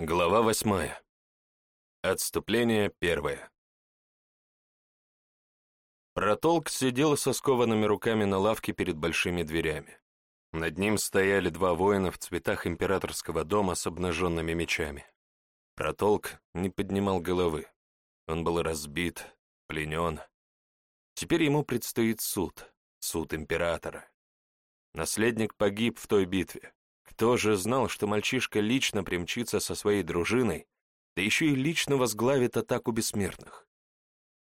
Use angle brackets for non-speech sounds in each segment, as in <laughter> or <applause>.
Глава восьмая. Отступление первое. Протолк сидел со скованными руками на лавке перед большими дверями. Над ним стояли два воина в цветах императорского дома с обнаженными мечами. Протолк не поднимал головы. Он был разбит, пленен. Теперь ему предстоит суд, суд императора. Наследник погиб в той битве. Кто же знал, что мальчишка лично примчится со своей дружиной, да еще и лично возглавит атаку бессмертных?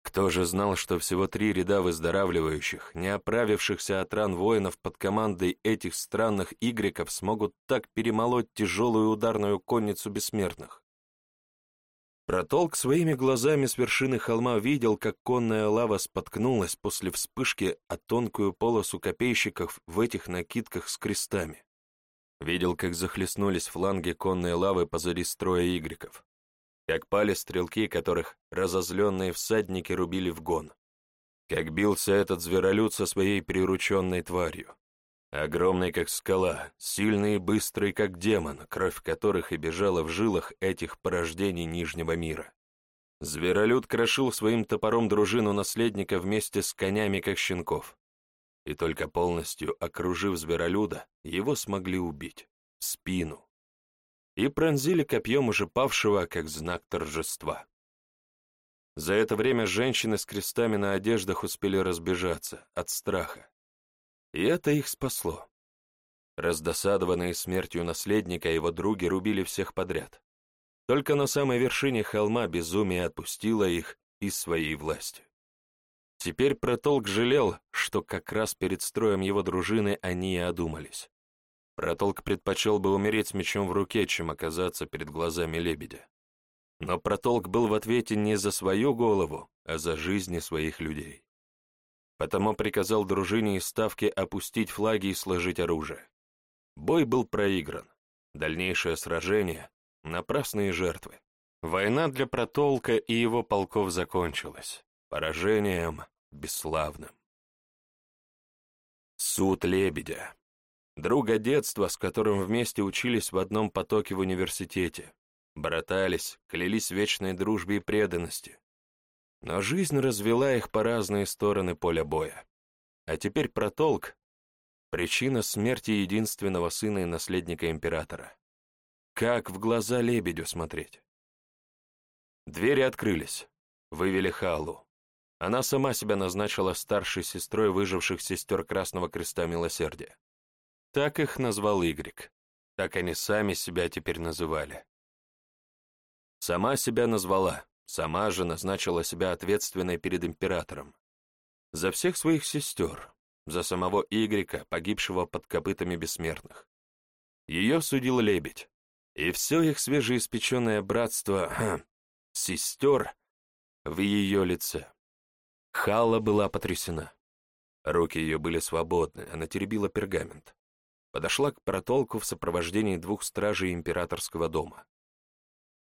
Кто же знал, что всего три ряда выздоравливающих, не оправившихся от ран воинов под командой этих странных игреков смогут так перемолоть тяжелую ударную конницу бессмертных? Протолк своими глазами с вершины холма видел, как конная лава споткнулась после вспышки о тонкую полосу копейщиков в этих накидках с крестами. Видел, как захлестнулись фланги конной лавы позади строя игреков, как пали стрелки, которых разозленные всадники рубили в гон, как бился этот зверолюд со своей прирученной тварью, огромный, как скала, сильный и быстрый, как демон, кровь которых и бежала в жилах этих порождений Нижнего мира. Зверолюд крошил своим топором дружину наследника вместе с конями, как щенков и только полностью окружив зверолюда, его смогли убить, в спину, и пронзили копьем уже павшего, как знак торжества. За это время женщины с крестами на одеждах успели разбежаться от страха, и это их спасло. Раздосадованные смертью наследника, его други рубили всех подряд. Только на самой вершине холма безумие отпустило их из своей власти. Теперь Протолк жалел, что как раз перед строем его дружины они и одумались. Протолк предпочел бы умереть с мечом в руке, чем оказаться перед глазами лебедя. Но Протолк был в ответе не за свою голову, а за жизни своих людей. Потому приказал дружине и ставке опустить флаги и сложить оружие. Бой был проигран. Дальнейшее сражение — напрасные жертвы. Война для Протолка и его полков закончилась поражением бесславным. Суд Лебедя. Друга детства, с которым вместе учились в одном потоке в университете. Братались, клялись вечной дружбе и преданности. Но жизнь развела их по разные стороны поля боя. А теперь протолк — причина смерти единственного сына и наследника императора. Как в глаза лебедю смотреть? Двери открылись. Вывели Халу. Она сама себя назначила старшей сестрой выживших сестер Красного Креста Милосердия. Так их назвал Игрик. Так они сами себя теперь называли. Сама себя назвала, сама же назначила себя ответственной перед императором. За всех своих сестер, за самого Игрика, погибшего под копытами бессмертных. Ее судил лебедь, и все их свежеиспеченное братство <clears throat> сестер в ее лице. Халла была потрясена. Руки ее были свободны, она теребила пергамент. Подошла к протолку в сопровождении двух стражей императорского дома.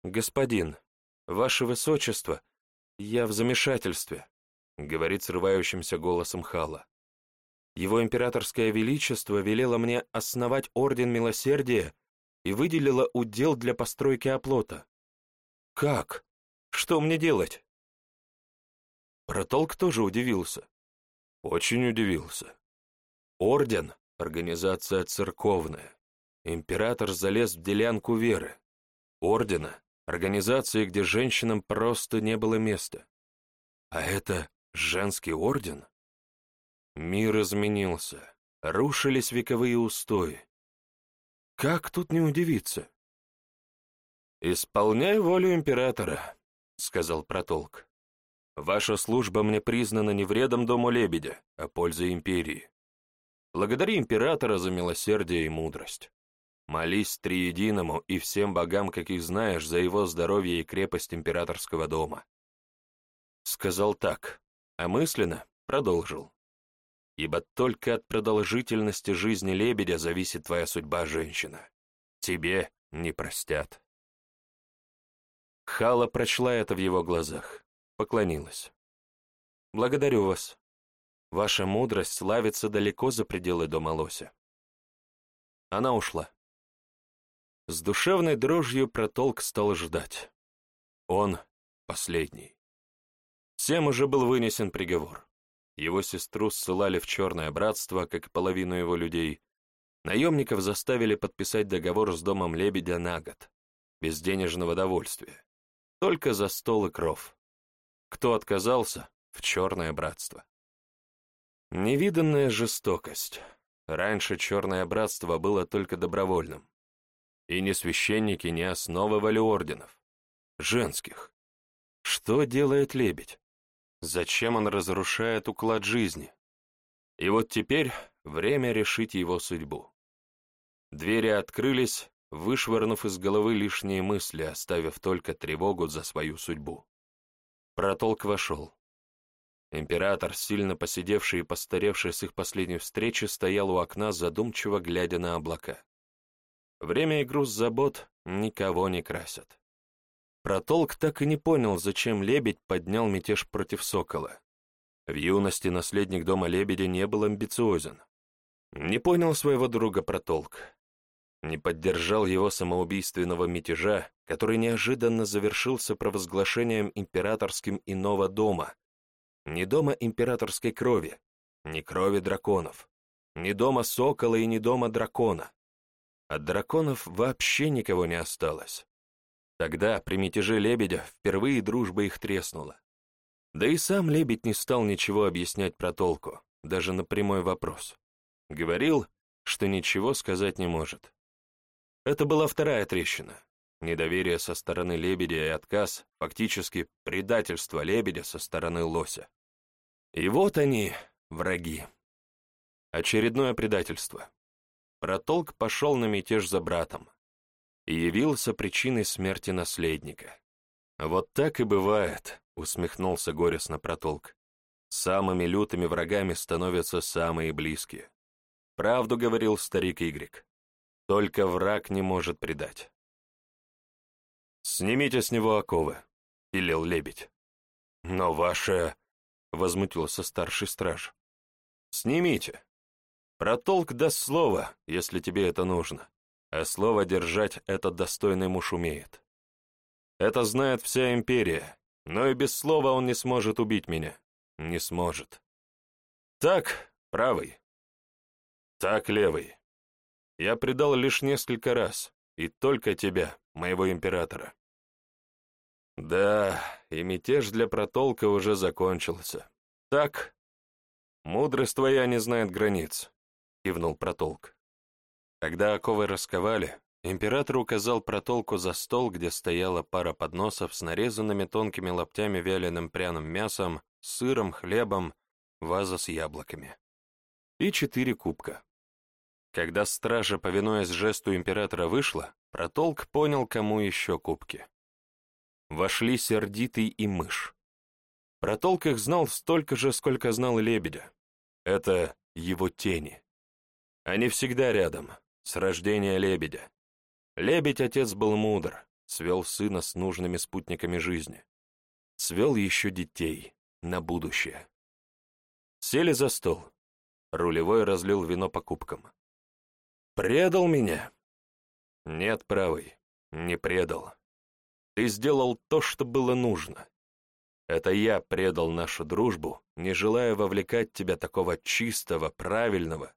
«Господин, ваше высочество, я в замешательстве», — говорит срывающимся голосом Хала. «Его императорское величество велело мне основать орден милосердия и выделило удел для постройки оплота. Как? Что мне делать?» Протолк тоже удивился. Очень удивился. Орден — организация церковная. Император залез в делянку веры. Ордена — организации, где женщинам просто не было места. А это женский орден? Мир изменился. Рушились вековые устои. Как тут не удивиться? «Исполняй волю императора», — сказал Протолк. Ваша служба мне признана не вредом дому лебедя, а пользой империи. Благодари императора за милосердие и мудрость. Молись триединому и всем богам, каких знаешь, за его здоровье и крепость императорского дома. Сказал так, а мысленно продолжил. Ибо только от продолжительности жизни лебедя зависит твоя судьба, женщина. Тебе не простят. Хала прочла это в его глазах поклонилась. «Благодарю вас. Ваша мудрость славится далеко за пределы дома Лося». Она ушла. С душевной дрожью протолк стал ждать. Он последний. Всем уже был вынесен приговор. Его сестру ссылали в черное братство, как половину его людей. Наемников заставили подписать договор с домом Лебедя на год, без денежного довольствия. Только за стол и кров. Кто отказался, в черное братство. Невиданная жестокость. Раньше черное братство было только добровольным. И ни священники не основывали орденов. Женских. Что делает лебедь? Зачем он разрушает уклад жизни? И вот теперь время решить его судьбу. Двери открылись, вышвырнув из головы лишние мысли, оставив только тревогу за свою судьбу. Протолк вошел. Император, сильно посидевший и постаревший с их последней встречи, стоял у окна, задумчиво глядя на облака. Время и груз забот никого не красят. Протолк так и не понял, зачем лебедь поднял мятеж против сокола. В юности наследник дома лебедя не был амбициозен. Не понял своего друга Протолк. Не поддержал его самоубийственного мятежа, который неожиданно завершился провозглашением императорским иного дома, не дома императорской крови, не крови драконов, не дома сокола и не дома дракона. От драконов вообще никого не осталось. Тогда, при мятеже лебедя, впервые дружба их треснула. Да и сам лебедь не стал ничего объяснять про толку, даже на прямой вопрос. Говорил, что ничего сказать не может. Это была вторая трещина. Недоверие со стороны лебедя и отказ, фактически предательство лебедя со стороны лося. И вот они, враги. Очередное предательство. Протолк пошел на мятеж за братом и явился причиной смерти наследника. «Вот так и бывает», — усмехнулся горестно Протолк. «Самыми лютыми врагами становятся самые близкие. Правду говорил старик Игрик. Только враг не может предать». «Снимите с него оковы», — велел лебедь. «Но ваше...» — возмутился старший страж. «Снимите. Протолк даст слово, если тебе это нужно, а слово держать этот достойный муж умеет. Это знает вся империя, но и без слова он не сможет убить меня. Не сможет. Так, правый. Так, левый. Я предал лишь несколько раз, и только тебя, моего императора. Да, и мятеж для протолка уже закончился. Так, мудрость твоя не знает границ, кивнул протолк. Когда оковы расковали, император указал протолку за стол, где стояла пара подносов с нарезанными тонкими лоптями вяленым пряным мясом, сыром, хлебом, ваза с яблоками. И четыре кубка. Когда стража, повинуясь жесту императора, вышла, протолк понял, кому еще кубки вошли сердитый и мышь. Про толк их знал столько же, сколько знал лебедя. Это его тени. Они всегда рядом, с рождения лебедя. Лебедь-отец был мудр, свел сына с нужными спутниками жизни. Свел еще детей на будущее. Сели за стол. Рулевой разлил вино по кубкам. «Предал меня?» «Нет, правый, не предал. Ты сделал то, что было нужно. Это я предал нашу дружбу, не желая вовлекать тебя такого чистого, правильного,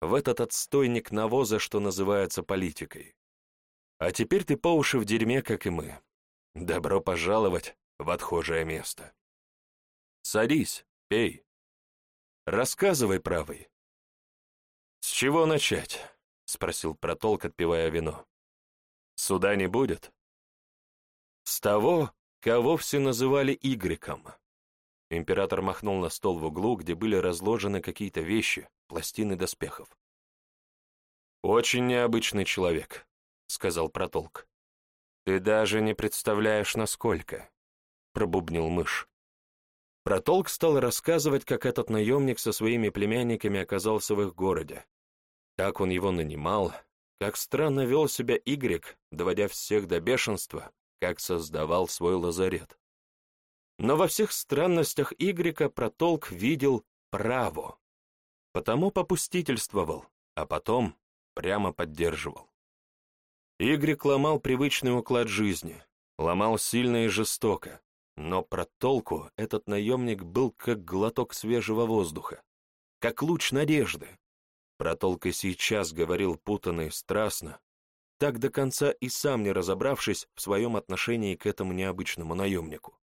в этот отстойник навоза, что называется политикой. А теперь ты по уши в дерьме, как и мы. Добро пожаловать в отхожее место. Садись, пей. Рассказывай, правый. С чего начать? — спросил Протолк, отпивая вино. «Суда не будет?» С того, кого все называли Игреком. Император махнул на стол в углу, где были разложены какие-то вещи, пластины доспехов. «Очень необычный человек», — сказал Протолк. «Ты даже не представляешь, насколько», — пробубнил мышь. Протолк стал рассказывать, как этот наемник со своими племянниками оказался в их городе, как он его нанимал, как странно вел себя Игрек, доводя всех до бешенства, как создавал свой лазарет. Но во всех странностях Игрека Протолк видел право, потому попустительствовал, а потом прямо поддерживал. Игорь ломал привычный уклад жизни, ломал сильно и жестоко, но про толку этот наемник был как глоток свежего воздуха, как луч надежды. Про толк и сейчас говорил путанно и страстно, так до конца и сам не разобравшись в своем отношении к этому необычному наемнику.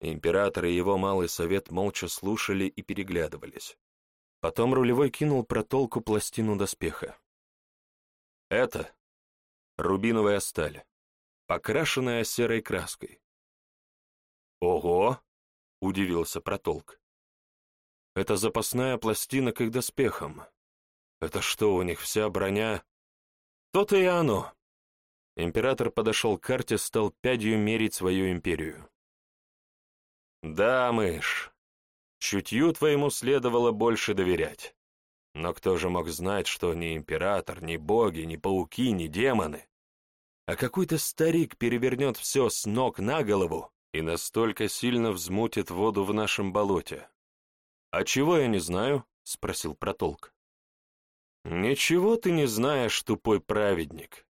Император и его малый совет молча слушали и переглядывались. Потом рулевой кинул про толку пластину доспеха. Это рубиновая сталь, покрашенная серой краской. «Ого!» — удивился Протолк. «Это запасная пластина к их доспехам. Это что, у них вся броня?» «То-то и оно!» Император подошел к карте, стал пядью мерить свою империю. «Да, мышь, чутью твоему следовало больше доверять. Но кто же мог знать, что ни император, ни боги, ни пауки, ни демоны, а какой-то старик перевернет все с ног на голову и настолько сильно взмутит воду в нашем болоте? А чего я не знаю? — спросил Протолк. «Ничего ты не знаешь, тупой праведник.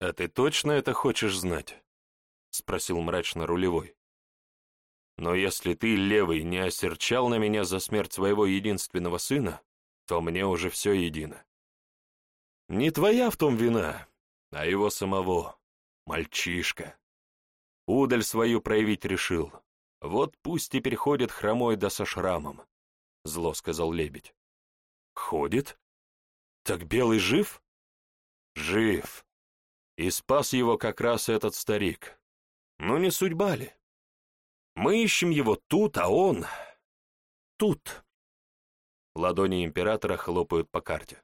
А ты точно это хочешь знать?» — спросил мрачно рулевой. «Но если ты, левый, не осерчал на меня за смерть своего единственного сына, то мне уже все едино. Не твоя в том вина, а его самого, мальчишка. Удаль свою проявить решил. Вот пусть теперь ходит хромой да со шрамом, — зло сказал лебедь. Ходит? Так белый жив? Жив. И спас его как раз этот старик. Ну не судьба ли? Мы ищем его тут, а он... Тут. Ладони императора хлопают по карте.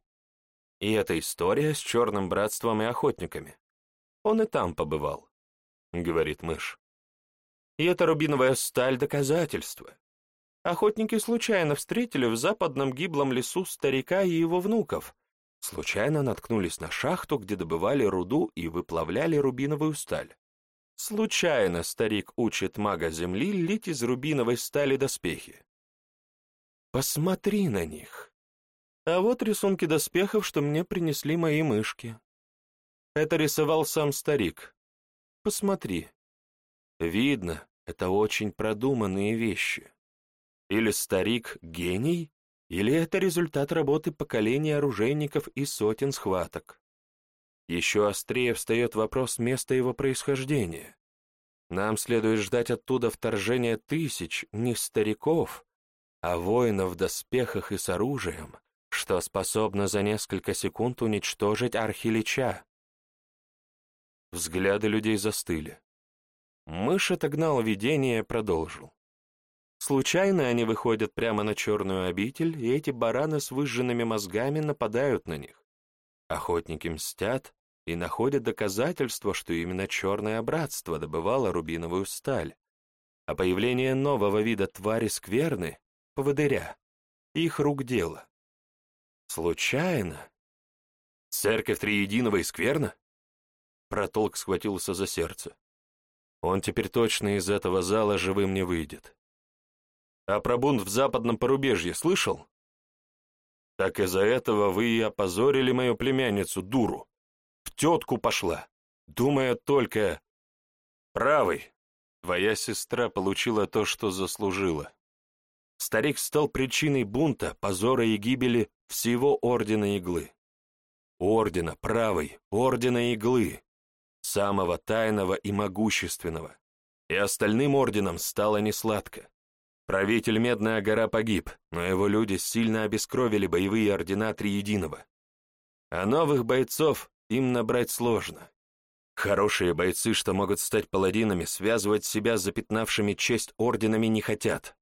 И эта история с черным братством и охотниками. Он и там побывал, — говорит мышь. И эта рубиновая сталь — доказательство. Охотники случайно встретили в западном гиблом лесу старика и его внуков, случайно наткнулись на шахту, где добывали руду и выплавляли рубиновую сталь. Случайно старик учит мага земли лить из рубиновой стали доспехи. Посмотри на них. А вот рисунки доспехов, что мне принесли мои мышки. Это рисовал сам старик. Посмотри. Видно, это очень продуманные вещи. Или старик гений, или это результат работы поколения оружейников и сотен схваток. Еще острее встает вопрос места его происхождения. Нам следует ждать оттуда вторжения тысяч, не стариков, а воинов в доспехах и с оружием, что способно за несколько секунд уничтожить архилича. Взгляды людей застыли. Мышь отогнал видение и продолжил. Случайно они выходят прямо на черную обитель, и эти бараны с выжженными мозгами нападают на них. Охотники мстят и находят доказательства, что именно черное братство добывало рубиновую сталь, а появление нового вида твари скверны — поводыря, их рук дело. Случайно? Церковь Триединого и скверна? Протолк схватился за сердце. Он теперь точно из этого зала живым не выйдет. А про бунт в западном порубежье слышал? Так из-за этого вы и опозорили мою племянницу, дуру. В тетку пошла, думая только... Правый, твоя сестра получила то, что заслужила. Старик стал причиной бунта, позора и гибели всего Ордена Иглы. Ордена Правой, Ордена Иглы, самого тайного и могущественного. И остальным орденам стало несладко. Правитель Медная гора погиб, но его люди сильно обескровили боевые ордена Триединого. А новых бойцов им набрать сложно. Хорошие бойцы, что могут стать паладинами, связывать себя с запятнавшими честь орденами не хотят.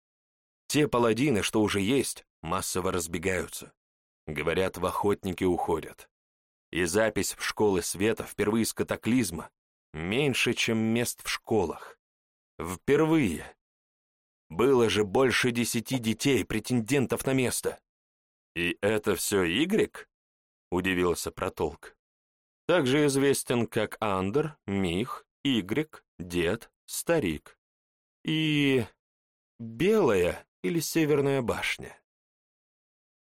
Те паладины, что уже есть, массово разбегаются. Говорят, в охотники уходят. И запись в школы света впервые с катаклизма меньше, чем мест в школах. Впервые. Было же больше десяти детей, претендентов на место. И это все Игрек? Удивился Протолк. Также известен как Андер, Мих, Игрек, Дед, Старик. И... Белая или Северная башня?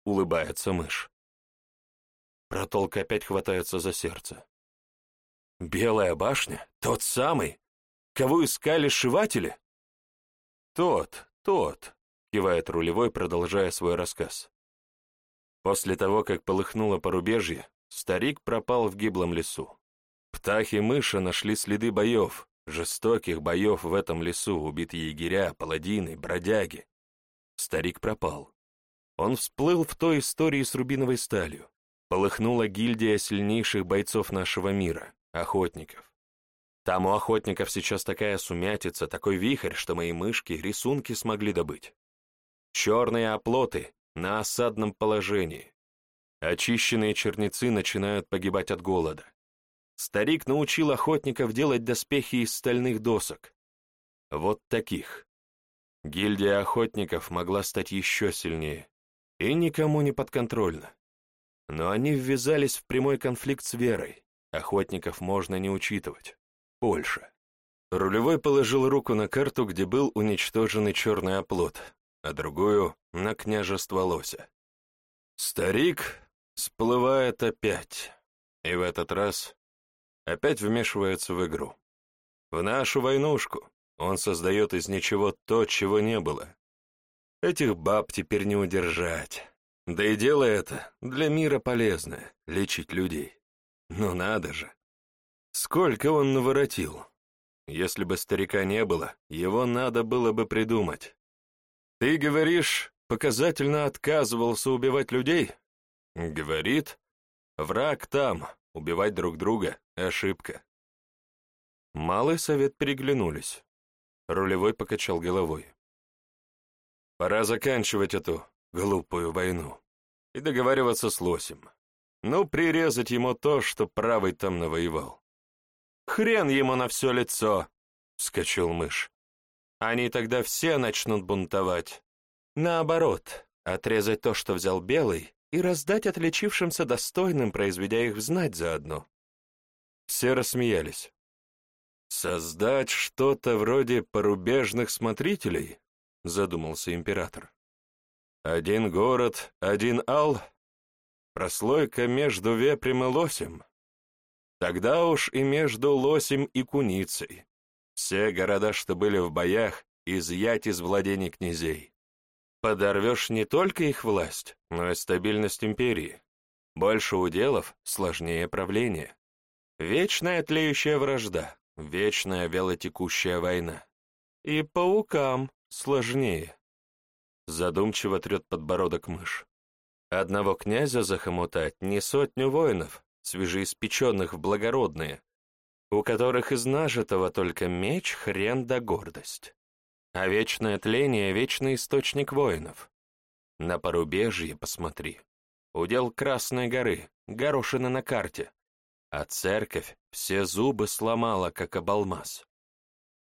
Улыбается мышь. Протолк опять хватается за сердце. Белая башня? Тот самый? Кого искали сшиватели? Тот, тот, кивает рулевой, продолжая свой рассказ. После того, как полыхнуло порубежье, старик пропал в гиблом лесу. Птахи-мыши нашли следы боев, жестоких боев в этом лесу, убитые егеря, паладины, бродяги. Старик пропал. Он всплыл в той истории с рубиновой сталью. Полыхнула гильдия сильнейших бойцов нашего мира, охотников. Там у охотников сейчас такая сумятица, такой вихрь, что мои мышки рисунки смогли добыть. Черные оплоты на осадном положении. Очищенные черницы начинают погибать от голода. Старик научил охотников делать доспехи из стальных досок. Вот таких. Гильдия охотников могла стать еще сильнее и никому не подконтрольна. Но они ввязались в прямой конфликт с верой. Охотников можно не учитывать. Польша. Рулевой положил руку на карту, где был уничтоженный черный оплот, а другую — на княжество Лося. Старик всплывает опять, и в этот раз опять вмешивается в игру. В нашу войнушку он создает из ничего то, чего не было. Этих баб теперь не удержать. Да и дело это для мира полезное — лечить людей. Ну надо же! Сколько он наворотил! Если бы старика не было, его надо было бы придумать. «Ты говоришь, показательно отказывался убивать людей?» «Говорит, враг там, убивать друг друга — ошибка». Малый совет переглянулись. Рулевой покачал головой. «Пора заканчивать эту глупую войну и договариваться с Лосем. Ну, прирезать ему то, что правый там навоевал». «Хрен ему на все лицо!» — вскочил мышь. Они тогда все начнут бунтовать. Наоборот, отрезать то, что взял белый, и раздать отличившимся достойным, произведя их знать заодно. Все рассмеялись. «Создать что-то вроде порубежных смотрителей?» — задумался император. «Один город, один ал, прослойка между вепрем и лосем. Тогда уж и между лосем и куницей. Все города, что были в боях, изъять из владений князей. Подорвешь не только их власть, но и стабильность империи. Больше уделов, сложнее правление. Вечная тлеющая вражда, вечная велотекущая война. И паукам сложнее. Задумчиво трет подбородок мышь. Одного князя захомутать не сотню воинов, свежеиспеченных в благородные, у которых из нажитого только меч, хрен да гордость. А вечное тление — вечный источник воинов. На порубежье посмотри. Удел Красной горы, горошины на карте. А церковь все зубы сломала, как обалмаз.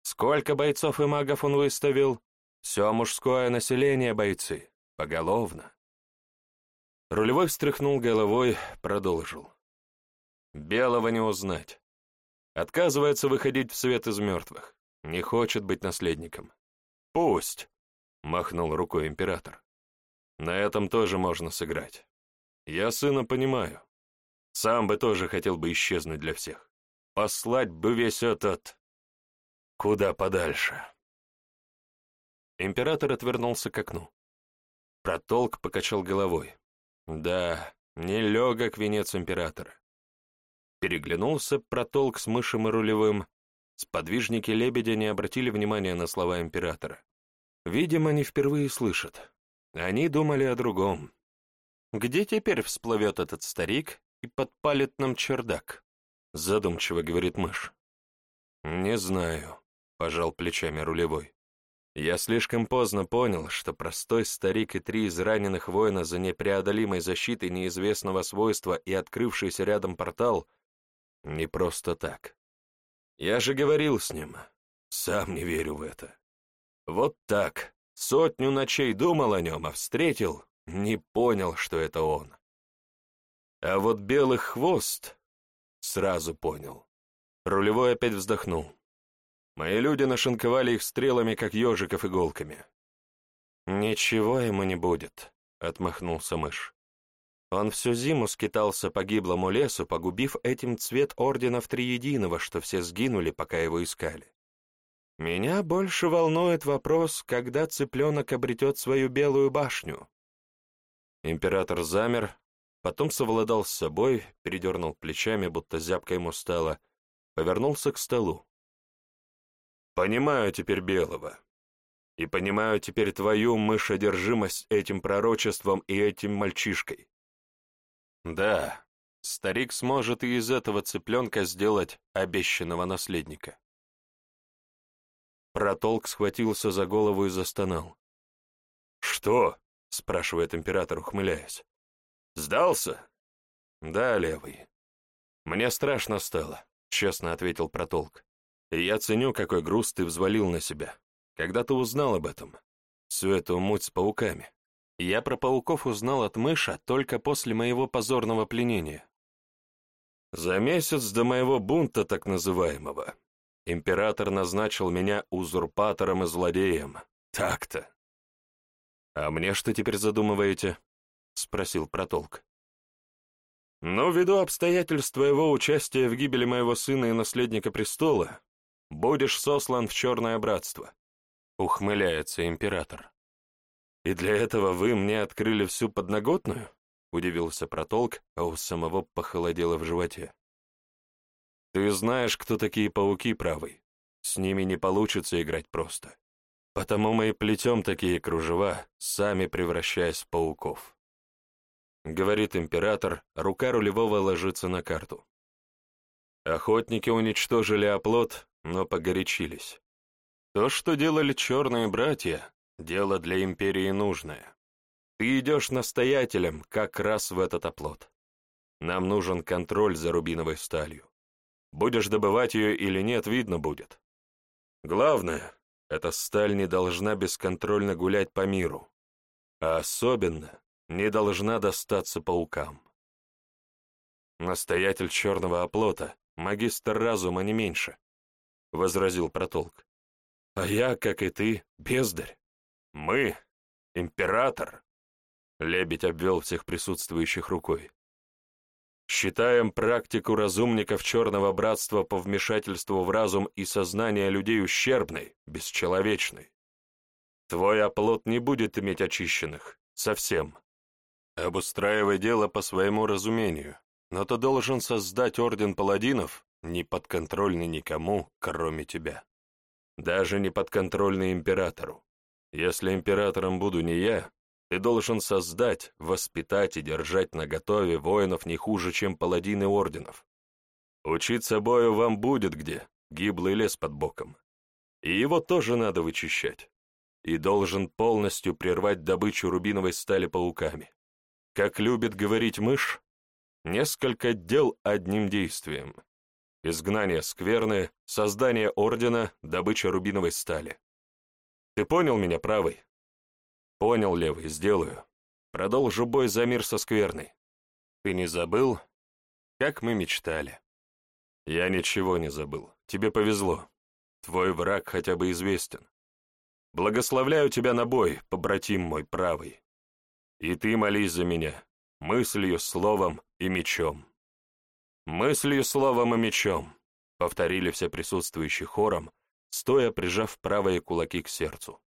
Сколько бойцов и магов он выставил? Все мужское население бойцы, поголовно. Рулевой встряхнул головой, продолжил. Белого не узнать. Отказывается выходить в свет из мертвых. Не хочет быть наследником. Пусть, махнул рукой император. На этом тоже можно сыграть. Я сына понимаю. Сам бы тоже хотел бы исчезнуть для всех. Послать бы весь этот... Куда подальше. Император отвернулся к окну. Протолк покачал головой. Да, нелегок венец императора. Переглянулся, протолк с мышем и рулевым. Сподвижники лебедя не обратили внимания на слова императора. Видимо, не впервые слышат. Они думали о другом. «Где теперь всплывет этот старик и подпалит нам чердак?» Задумчиво говорит мышь. «Не знаю», — пожал плечами рулевой. Я слишком поздно понял, что простой старик и три израненных воина за непреодолимой защитой неизвестного свойства и открывшийся рядом портал — не просто так. Я же говорил с ним. Сам не верю в это. Вот так. Сотню ночей думал о нем, а встретил, не понял, что это он. А вот белый хвост сразу понял. Рулевой опять вздохнул. Мои люди нашинковали их стрелами, как ежиков иголками. «Ничего ему не будет», — отмахнулся мышь. Он всю зиму скитался по гиблому лесу, погубив этим цвет орденов Триединого, что все сгинули, пока его искали. Меня больше волнует вопрос, когда цыпленок обретет свою белую башню. Император замер, потом совладал с собой, передернул плечами, будто зябко ему стало, повернулся к столу. «Понимаю теперь Белого. И понимаю теперь твою мышодержимость этим пророчеством и этим мальчишкой. Да, старик сможет и из этого цыпленка сделать обещанного наследника. Протолк схватился за голову и застонал. «Что?» — спрашивает император, ухмыляясь. «Сдался?» «Да, левый. Мне страшно стало», — честно ответил Протолк. «И я ценю, какой груз ты взвалил на себя. Когда ты узнал об этом? Всю эту муть с пауками. Я про пауков узнал от мыша только после моего позорного пленения. За месяц до моего бунта так называемого император назначил меня узурпатором и злодеем. Так-то. «А мне что теперь задумываете?» — спросил Протолк. «Ну, ввиду обстоятельств твоего участия в гибели моего сына и наследника престола, будешь сослан в Черное Братство», — ухмыляется император. «И для этого вы мне открыли всю подноготную?» — удивился Протолк, а у самого похолодело в животе. «Ты знаешь, кто такие пауки, правый. С ними не получится играть просто. Потому мы и плетем такие кружева, сами превращаясь в пауков». Говорит император, рука рулевого ложится на карту. Охотники уничтожили оплот, но погорячились. То, что делали черные братья, Дело для империи нужное. Ты идешь настоятелем как раз в этот оплот. Нам нужен контроль за рубиновой сталью. Будешь добывать ее или нет, видно будет. Главное, эта сталь не должна бесконтрольно гулять по миру, а особенно не должна достаться паукам. Настоятель черного оплота, магистр разума не меньше, — возразил Протолк. А я, как и ты, бездарь. Мы, император, лебедь обвел всех присутствующих рукой, считаем практику разумников Черного Братства по вмешательству в разум и сознание людей ущербной, бесчеловечной. Твой оплот не будет иметь очищенных, совсем. Обустраивай дело по своему разумению, но ты должен создать орден паладинов, не подконтрольный никому, кроме тебя. Даже не подконтрольный императору. Если императором буду не я, ты должен создать, воспитать и держать наготове воинов не хуже, чем паладины орденов. Учиться бою вам будет где, гиблый лес под боком. И его тоже надо вычищать. И должен полностью прервать добычу рубиновой стали пауками. Как любит говорить мышь, несколько дел одним действием. Изгнание скверны, создание ордена, добыча рубиновой стали. Ты понял меня, правый? Понял, левый, сделаю. Продолжу бой за мир со скверной. Ты не забыл, как мы мечтали? Я ничего не забыл. Тебе повезло. Твой враг хотя бы известен. Благословляю тебя на бой, побратим мой правый. И ты молись за меня, мыслью, словом и мечом. Мыслью, словом и мечом, повторили все присутствующие хором, стоя прижав правые кулаки к сердцу.